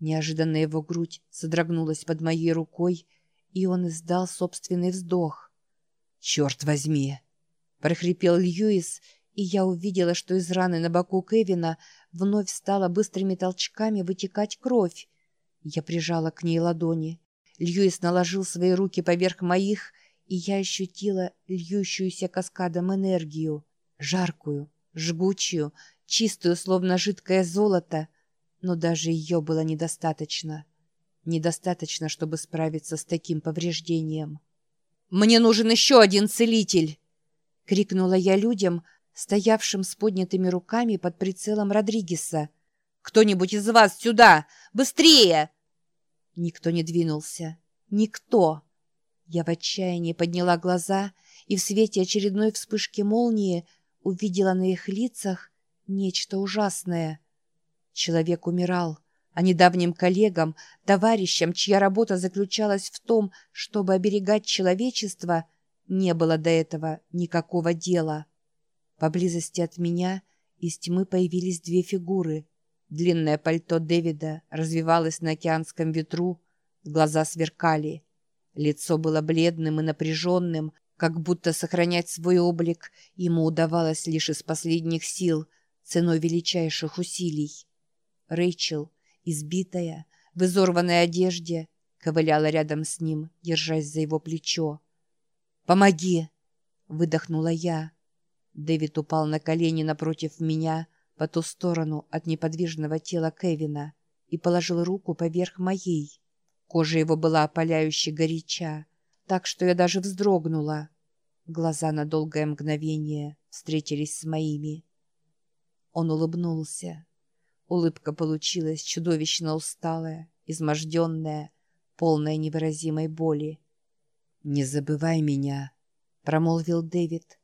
Неожиданно его грудь содрогнулась под моей рукой, и он издал собственный вздох. «Черт возьми!» — прохрипел Льюис, и я увидела, что из раны на боку Кевина вновь стала быстрыми толчками вытекать кровь. Я прижала к ней ладони. Льюис наложил свои руки поверх моих, и я ощутила льющуюся каскадом энергию, жаркую, жгучую, чистую, словно жидкое золото, но даже ее было недостаточно. Недостаточно, чтобы справиться с таким повреждением. «Мне нужен еще один целитель!» — крикнула я людям, стоявшим с поднятыми руками под прицелом Родригеса. «Кто-нибудь из вас сюда! Быстрее!» Никто не двинулся. Никто! Я в отчаянии подняла глаза и в свете очередной вспышки молнии увидела на их лицах нечто ужасное. Человек умирал, а недавним коллегам, товарищам, чья работа заключалась в том, чтобы оберегать человечество, не было до этого никакого дела. Поблизости от меня из тьмы появились две фигуры. Длинное пальто Дэвида развивалось на океанском ветру, глаза сверкали — Лицо было бледным и напряженным, как будто сохранять свой облик ему удавалось лишь из последних сил, ценой величайших усилий. Рэйчел, избитая, в изорванной одежде, ковыляла рядом с ним, держась за его плечо. «Помоги!» — выдохнула я. Дэвид упал на колени напротив меня, по ту сторону от неподвижного тела Кевина, и положил руку поверх моей. Кожа его была опаляюще горяча, так что я даже вздрогнула. Глаза на долгое мгновение встретились с моими. Он улыбнулся. Улыбка получилась чудовищно усталая, изможденная, полная невыразимой боли. «Не забывай меня», — промолвил Дэвид.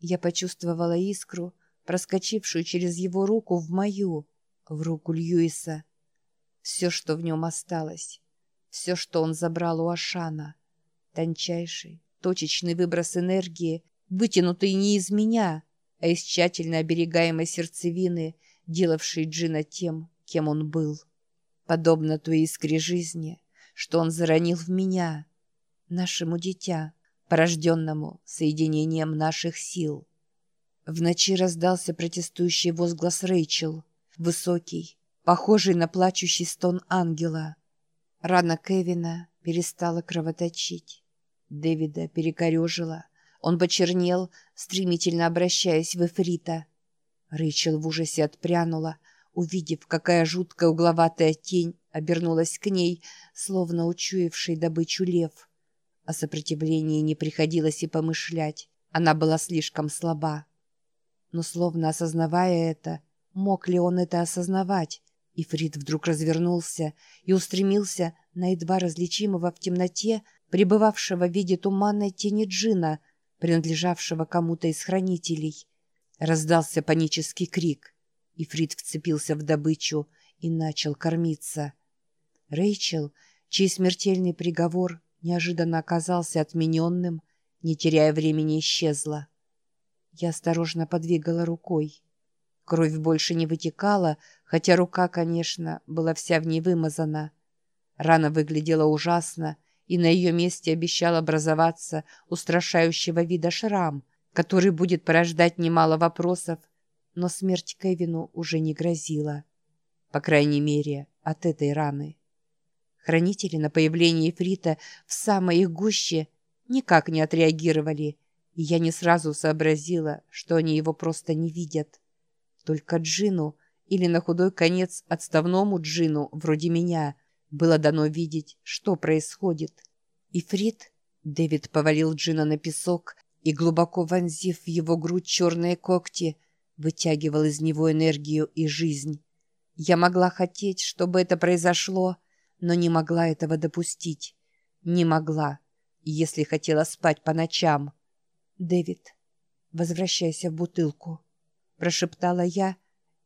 Я почувствовала искру, проскочившую через его руку в мою, в руку Льюиса. Все, что в нем осталось все, что он забрал у Ашана. Тончайший, точечный выброс энергии, вытянутый не из меня, а из тщательно оберегаемой сердцевины, делавшей Джина тем, кем он был. Подобно той искре жизни, что он заронил в меня, нашему дитя, порожденному соединением наших сил. В ночи раздался протестующий возглас Рэйчел, высокий, похожий на плачущий стон ангела — Рана Кевина перестала кровоточить. Дэвида перекорежила. Он почернел, стремительно обращаясь в Эфрита. Рэйчел в ужасе отпрянула, увидев, какая жуткая угловатая тень обернулась к ней, словно учуявший добычу лев. О сопротивлении не приходилось и помышлять. Она была слишком слаба. Но, словно осознавая это, мог ли он это осознавать? Ифрит вдруг развернулся и устремился на едва различимого в темноте, пребывавшего в виде туманной тени джина, принадлежавшего кому-то из хранителей. Раздался панический крик. Ифрит вцепился в добычу и начал кормиться. Рэйчел, чей смертельный приговор неожиданно оказался отмененным, не теряя времени, исчезла. Я осторожно подвигала рукой. Кровь больше не вытекала, хотя рука, конечно, была вся в ней вымазана. Рана выглядела ужасно, и на ее месте обещал образоваться устрашающего вида шрам, который будет порождать немало вопросов, но смерть Кевину уже не грозила. По крайней мере, от этой раны. Хранители на появление Ифрита в самой их гуще никак не отреагировали, и я не сразу сообразила, что они его просто не видят. Только Джину, или на худой конец отставному Джину, вроде меня, было дано видеть, что происходит. Ифрит, Дэвид повалил Джина на песок и, глубоко вонзив в его грудь черные когти, вытягивал из него энергию и жизнь. Я могла хотеть, чтобы это произошло, но не могла этого допустить. Не могла, если хотела спать по ночам. «Дэвид, возвращайся в бутылку» прошептала я,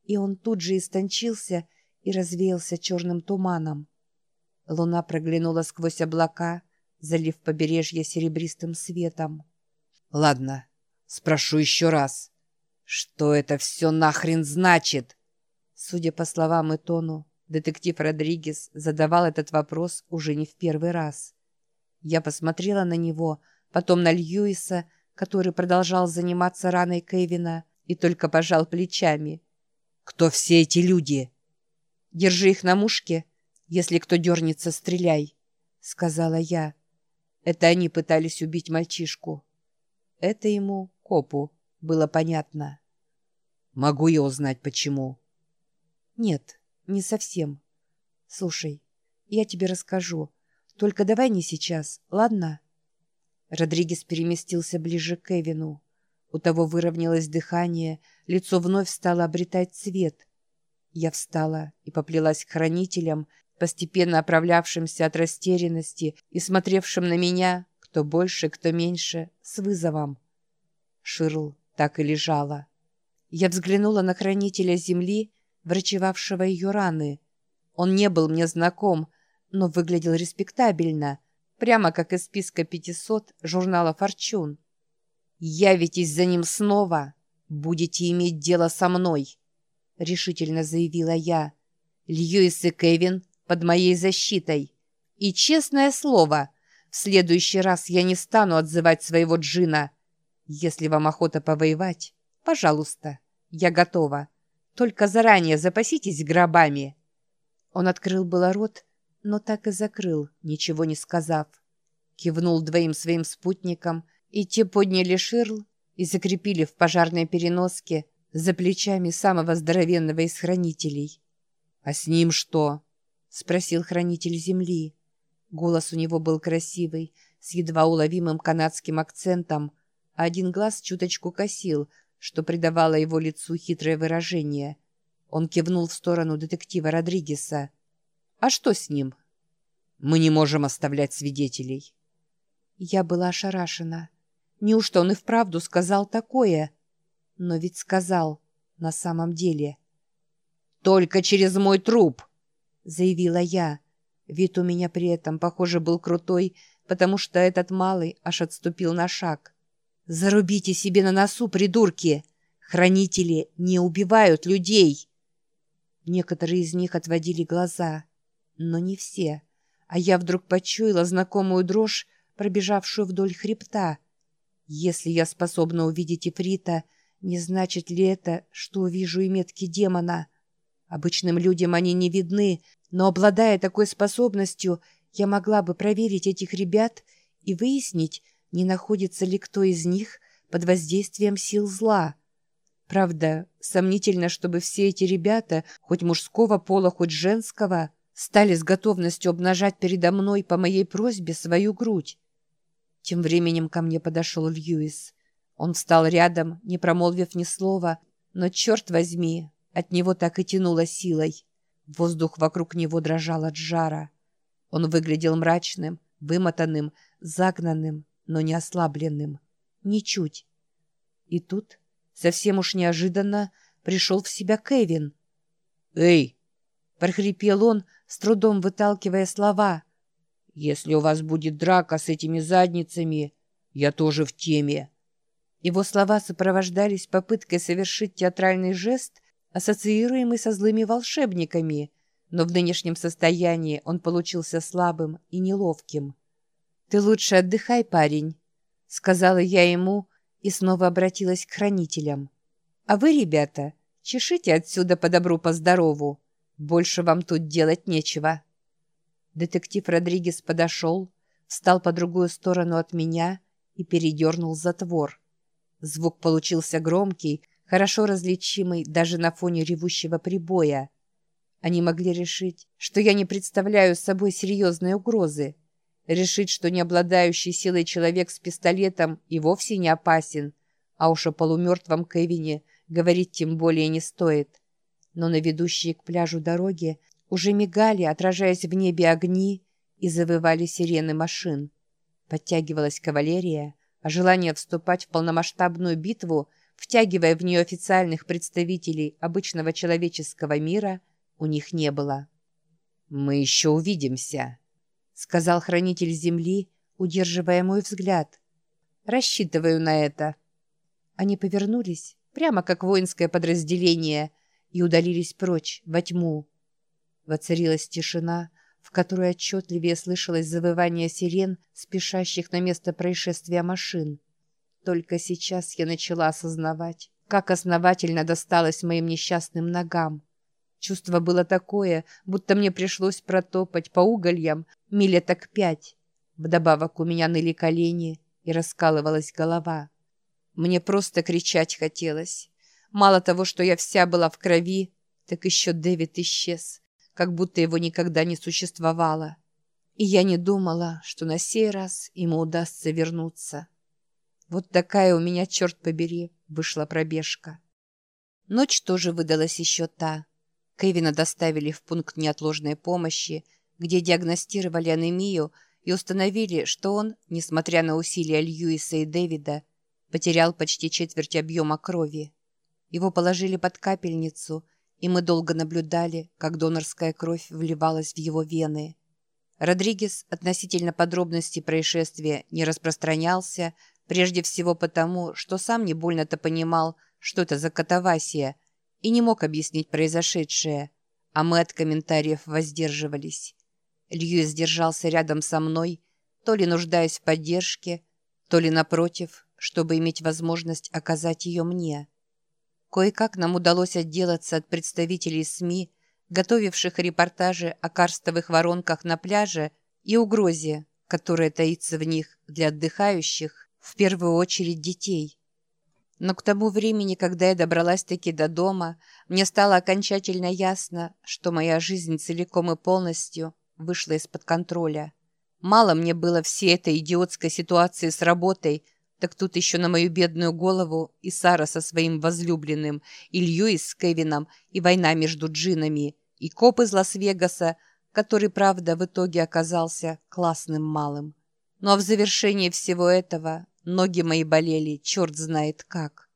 и он тут же истончился и развеялся черным туманом. Луна проглянула сквозь облака, залив побережье серебристым светом. «Ладно, спрошу еще раз. Что это все нахрен значит?» Судя по словам и тону, Детектив Родригес задавал этот вопрос уже не в первый раз. Я посмотрела на него, потом на Льюиса, который продолжал заниматься раной Кевина, и только пожал плечами. «Кто все эти люди?» «Держи их на мушке. Если кто дернется, стреляй», — сказала я. Это они пытались убить мальчишку. Это ему, копу, было понятно. «Могу я узнать, почему?» «Нет, не совсем. Слушай, я тебе расскажу. Только давай не сейчас, ладно?» Родригес переместился ближе к Кевину. У того выровнялось дыхание, лицо вновь стало обретать цвет. Я встала и поплелась к хранителям, постепенно оправлявшимся от растерянности и смотревшим на меня, кто больше, кто меньше, с вызовом. Ширл так и лежала. Я взглянула на хранителя земли, врачевавшего ее раны. Он не был мне знаком, но выглядел респектабельно, прямо как из списка 500 журнала «Форчун». «Явитесь за ним снова, будете иметь дело со мной», — решительно заявила я. «Льюис и Кевин под моей защитой. И, честное слово, в следующий раз я не стану отзывать своего джина. Если вам охота повоевать, пожалуйста, я готова. Только заранее запаситесь гробами». Он открыл было рот, но так и закрыл, ничего не сказав. Кивнул двоим своим спутникам, и те подняли ширл и закрепили в пожарной переноске за плечами самого здоровенного из хранителей. «А с ним что?» — спросил хранитель земли. Голос у него был красивый, с едва уловимым канадским акцентом, а один глаз чуточку косил, что придавало его лицу хитрое выражение. Он кивнул в сторону детектива Родригеса. «А что с ним?» «Мы не можем оставлять свидетелей». Я была ошарашена. Неужто он и вправду сказал такое? Но ведь сказал на самом деле. «Только через мой труп!» — заявила я. Вид у меня при этом, похоже, был крутой, потому что этот малый аж отступил на шаг. «Зарубите себе на носу, придурки! Хранители не убивают людей!» Некоторые из них отводили глаза, но не все. А я вдруг почуяла знакомую дрожь, пробежавшую вдоль хребта. Если я способна увидеть Ифрита, не значит ли это, что увижу и метки демона? Обычным людям они не видны, но, обладая такой способностью, я могла бы проверить этих ребят и выяснить, не находится ли кто из них под воздействием сил зла. Правда, сомнительно, чтобы все эти ребята, хоть мужского пола, хоть женского, стали с готовностью обнажать передо мной по моей просьбе свою грудь. Тем временем ко мне подошел Льюис. Он встал рядом, не промолвив ни слова, но, черт возьми, от него так и тянуло силой. Воздух вокруг него дрожал от жара. Он выглядел мрачным, вымотанным, загнанным, но не ослабленным. Ничуть. И тут, совсем уж неожиданно, пришел в себя Кевин. «Эй!» — прохрипел он, с трудом выталкивая слова. «Если у вас будет драка с этими задницами, я тоже в теме». Его слова сопровождались попыткой совершить театральный жест, ассоциируемый со злыми волшебниками, но в нынешнем состоянии он получился слабым и неловким. «Ты лучше отдыхай, парень», — сказала я ему и снова обратилась к хранителям. «А вы, ребята, чешите отсюда по добру, по здорову. Больше вам тут делать нечего». Детектив Родригес подошел, встал по другую сторону от меня и передернул затвор. Звук получился громкий, хорошо различимый даже на фоне ревущего прибоя. Они могли решить, что я не представляю собой серьезной угрозы, решить, что не обладающий силой человек с пистолетом и вовсе не опасен, а уж о полумертвом Кевине говорить тем более не стоит. Но на ведущие к пляжу дороги уже мигали, отражаясь в небе огни, и завывали сирены машин. Подтягивалась кавалерия, а желание вступать в полномасштабную битву, втягивая в нее официальных представителей обычного человеческого мира, у них не было. «Мы еще увидимся», — сказал хранитель земли, удерживая мой взгляд. «Рассчитываю на это». Они повернулись, прямо как воинское подразделение, и удалились прочь, во тьму. Воцарилась тишина, в которой отчетливее слышалось завывание сирен, спешащих на место происшествия машин. Только сейчас я начала осознавать, как основательно досталось моим несчастным ногам. Чувство было такое, будто мне пришлось протопать по угольям миля так пять. Вдобавок у меня ныли колени и раскалывалась голова. Мне просто кричать хотелось. Мало того, что я вся была в крови, так еще Дэвид исчез, как будто его никогда не существовало. И я не думала, что на сей раз ему удастся вернуться. Вот такая у меня, черт побери, вышла пробежка. Ночь тоже выдалась еще та. Кевина доставили в пункт неотложной помощи, где диагностировали анемию и установили, что он, несмотря на усилия Льюиса и Дэвида, потерял почти четверть объема крови. Его положили под капельницу, и мы долго наблюдали, как донорская кровь вливалась в его вены. Родригес относительно подробностей происшествия не распространялся, прежде всего потому, что сам не больно-то понимал, что это за катавасия, и не мог объяснить произошедшее, а мы от комментариев воздерживались. Льюис держался рядом со мной, то ли нуждаясь в поддержке, то ли, напротив, чтобы иметь возможность оказать ее мне. Кое-как нам удалось отделаться от представителей СМИ, готовивших репортажи о карстовых воронках на пляже и угрозе, которая таится в них для отдыхающих, в первую очередь детей. Но к тому времени, когда я добралась-таки до дома, мне стало окончательно ясно, что моя жизнь целиком и полностью вышла из-под контроля. Мало мне было всей этой идиотской ситуации с работой, так тут еще на мою бедную голову и Сара со своим возлюбленным, и Льюис с Кевином, и война между джинами, и коп из Лас-Вегаса, который, правда, в итоге оказался классным малым. Но в завершении всего этого Ноги мои болели, черт знает как.